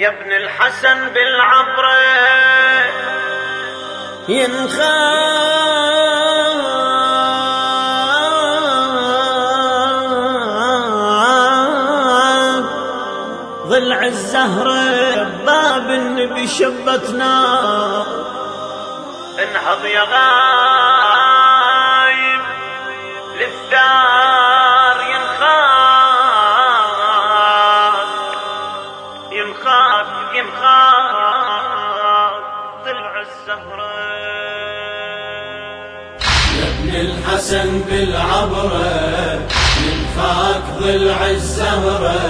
يا ابن الحسن بالعبرة ينخاف. ضلع الزهرة باب النبي شبتنا. انهض يا غايب للثار الحسن بالعبرة ينفاك ضلع الزهرة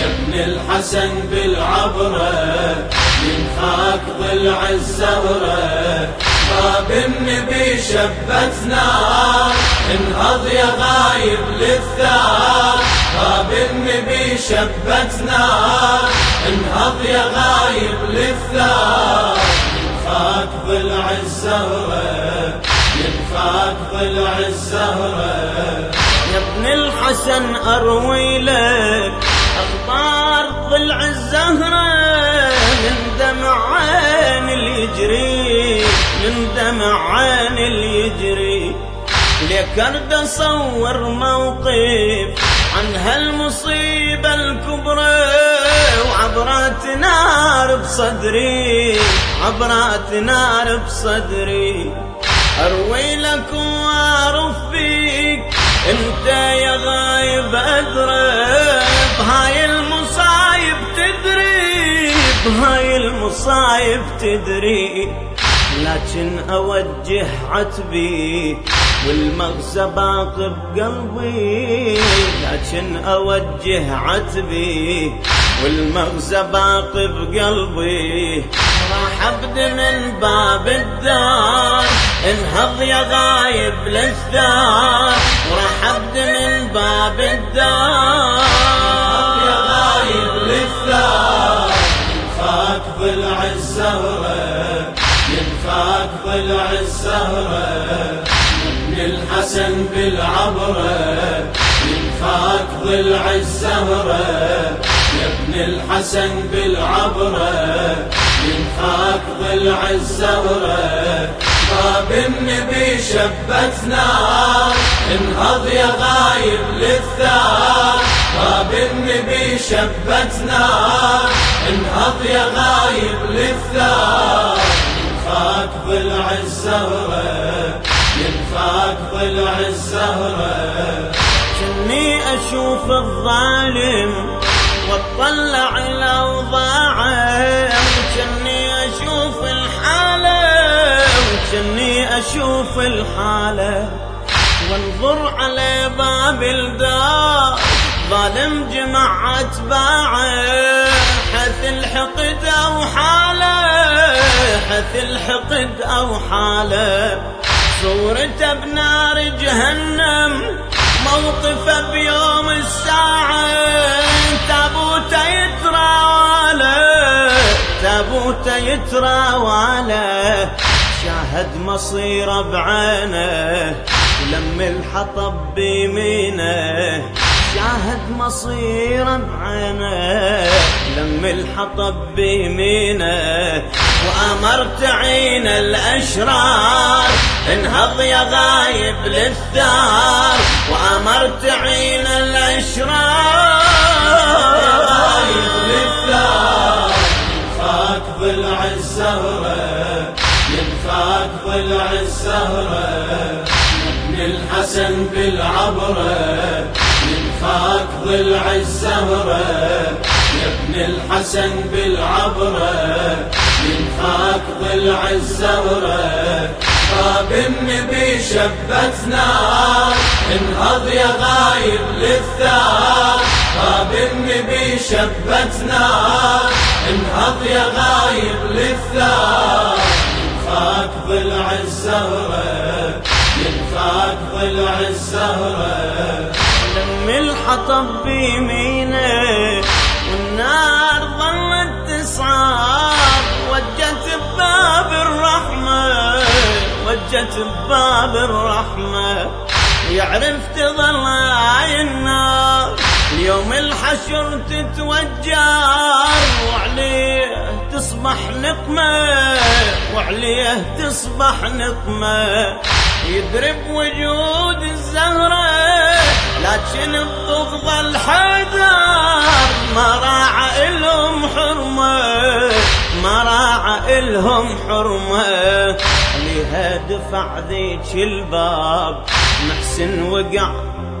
يا ابن الحسن بالعبرة ينفاك ضلع الزهرة باب النبي شبت نار انهض يا غايب للثار. باب النبي شبت نار انهض يا غايب للثار. ينفاك ضلع الزهرة يا ابن الحسن أروي لك أخبار ضلع الزهرة من دمع عين اللي يجري من دمع عين اللي يجري. لك ارد أصور موقف عن هالمصيبة الكبرى. وعبرات نار بصدري عبرات نار بصدري. أروي لك واعرف فيك أنت يا غايب ادرى بهاي المصايب تدري بهاي المصايب تدري لكن أوجه عتبي والمغزى باق بقلبي. لكن أوجه عتبي والمغزى باق بقلبي. راح ابدا من باب الدار انهض يا غايب للثار وراح ابدا من باب الدار. يا غايب للثار ينفاك ضلع الزهرة ينفاك ضلع الزهرة. ابن الحسن بالعبرة ينفاك ضلع الزهرة. يا ابن الحسن بالعبرة ينفاك ضلع الزهرة باب النبي شبت نار انهض يا غايب للثار. باب النبي شبت نار انهض يا غايب للثار. ينفاك ضلع الزهرة ينفاك ضلع الزهرة كني أشوف الظالم وأطلع الاوضاع الحاله وكني أشوف الحالة. وانظر على باب الدار ظالم جمع اتباعه حث الحقد أو حالة حث الحقد أو حالة. صورته بنار جهنم موقفه بيوم الساعة. تابوته يتراوله تابوته يتراوله شاهد مصيره بعينه ولم الحطب بيمينه شاهد مصيره بعينه لم الحطب بيمينه وأمرت عين الأشرار انهض يا غايب للثار. وأمرت عين الأشرار غايب للثار. ينفاك ضلع الزهرة ينفاك ضلع الزهرة ابن الحسن بالعبرة. ينفاك ضلع الزهرة ابن الحسن بالعبرة. ينفاك ضلع الزهرة باب النبي شبت نار انهض يا غايب للثار باب النبي شبت نار انهض يا غايب للثار. ضلع الزهرة ينفاك ضلع الزهرة. لم الحطب بيمينه والنار ظلت تصعد وجت بباب الرحمة وجت بباب الرحمة. يعرف تظل النار اليوم الحشر تتوجر وعليه تصبح نقمة يدرب وجود الزهرة. لكن بضغط الحذر ما راعى إلهم حرمة. ما راعى إلهم حرمة. لها دفع ذيك الباب محسن وقع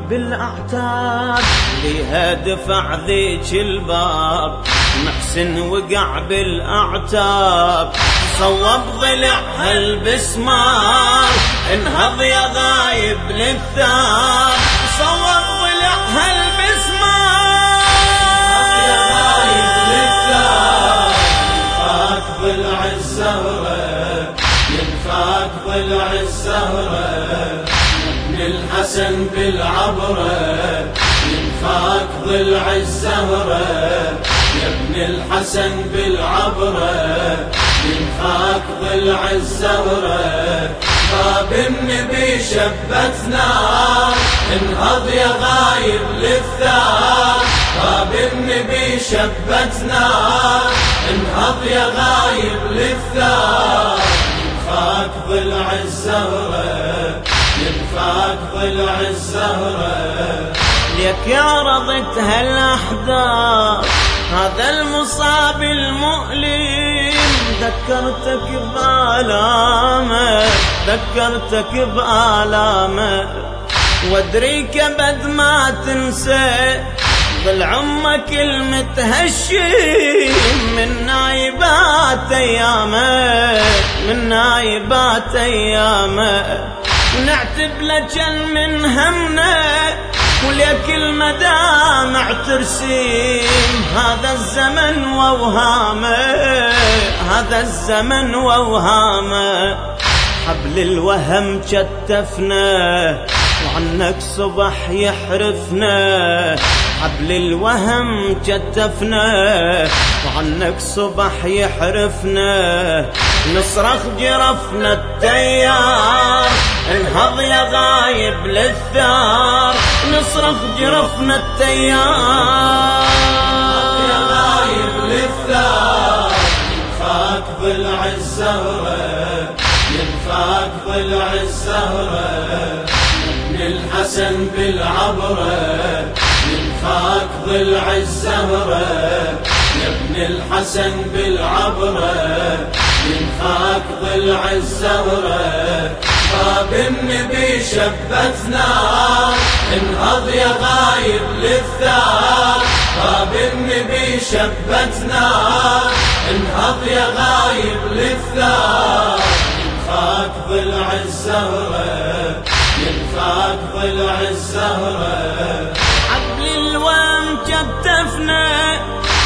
بالأعتاب. لها دفع ذيك الباب محسن وقع بالأعتاب. صوب ضلع هالبسمار. انهض يا غايب للثار. صوب ضلع هالبسمار. يا غايب للثار. ينفاك ضلع الزهرة ينفاك ضلع الزهرة الحسن بالعبرة ينفاك ضلع الزهرة يا ابن الحسن بالعبرة ينفاك ضلع الزهرة باب النبي شبت نار انهض يا غايب للثار. باب النبي شبت نار انهض يا غايب للثار. ينفاك ضلع الزهره ينفاك ضلع الزهرة ليك يا رضت هالأحداث. هذا المصاب المؤلم. ذكرتك بآلامه ذكرتك بآلامه. وادريك بد ما تنسى ضلع أمك المتهشم من نايبات أيامه من نايبات أيامه. ونعتب لك من همنا وليك المدامع ترسيم هذا الزمن ووهامة هذا الزمن ووهامة. حبل الوهم شتفنا وعنك صبح يحرفنا. حبل الوهم جتفنا وعنك صبح يحرفنا. نصرخ جرفنا التيار انهض يا غايب للثار. نصرخ جرفنا التيار. يا غايب للثار ينفاك ضلع الزهرة ينفاك ضلع الزهرة ابن الحسن بالعبرة. ينفاك ضلع الزهرة يا ابن الحسن بالعبرة ينفاك ضلع الزهرة باب النبي شبت نار انهض يا غايب للثار. باب النبي شبت نار انهض يا غايب للثار. ينفاك ضلع الزهرة ينفاك ضلع الزهرة حبل جتفنا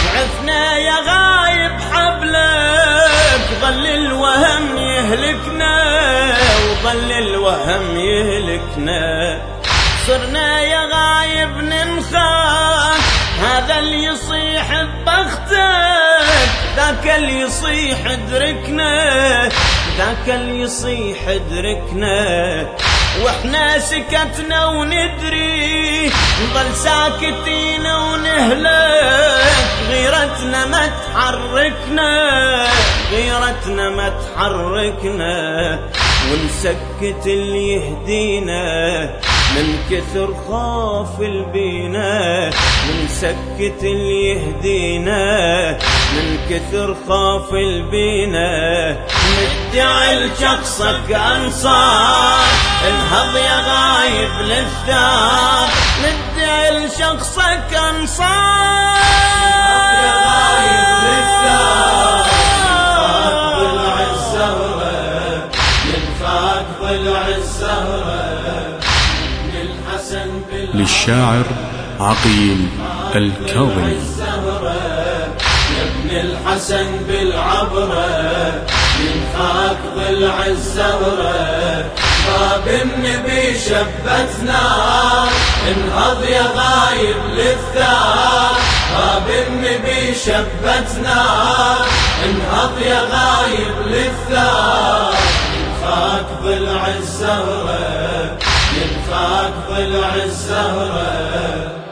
وعفنا يا غايب حبلك. ظل الوهم يهلكنا وظل الوهم يهلكنا. صرنا يا غايب ننخاف هذا اللي يصيح ببختك. ذاك اللي يصيح ادركنا ذاك اللي يصيح ادركنا. وإحنا سكتنا وندري نظل ساكتين ونهلك. غيرتنا ما تحركنا غيرتنا ما تحركنا. ونسكت اللي يهدينا من كثر خوف البينا ونسكت اللي يهدينا من كثر خوف البينا ندعي لشخصك أنصار. للثار ندعي لشخصك انصار يا غايب للثار ضلع الزهرة ضلع الزهرة للحسن للشاعر عقيل الكاظمي. الحسن بالعبرة ينفاك ضلع الزهرة باب النبي شبت نار انهض يا غايب للثار. باب النبي شبت نار انهض يا غايب للثار. ينفاك ضلع الزهرة ينفاك ضلع الزهرة